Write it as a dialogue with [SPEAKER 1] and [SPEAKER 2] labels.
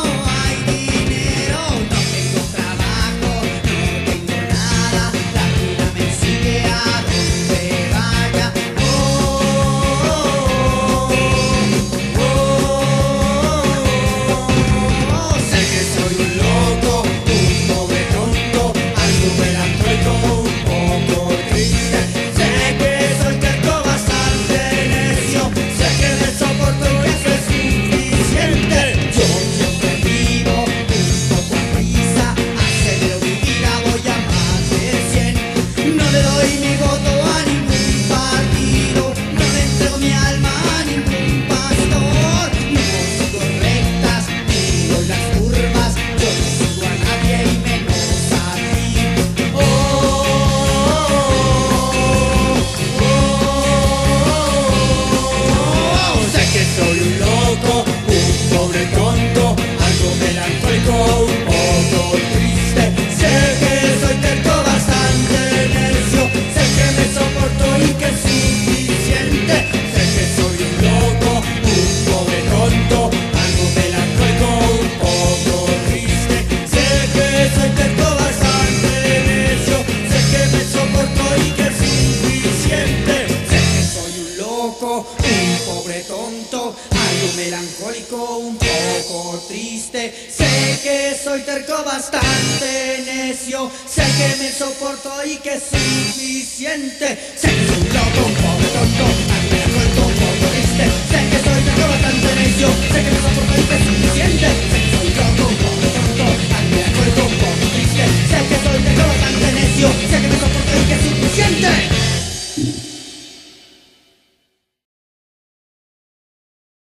[SPEAKER 1] oh. money. pobre tonto, algo melancólico, un poco triste. Sé que soy terco, bastante necio, sé que me soporto y que es suficiente. Sé que soy un loco, pobre tonto.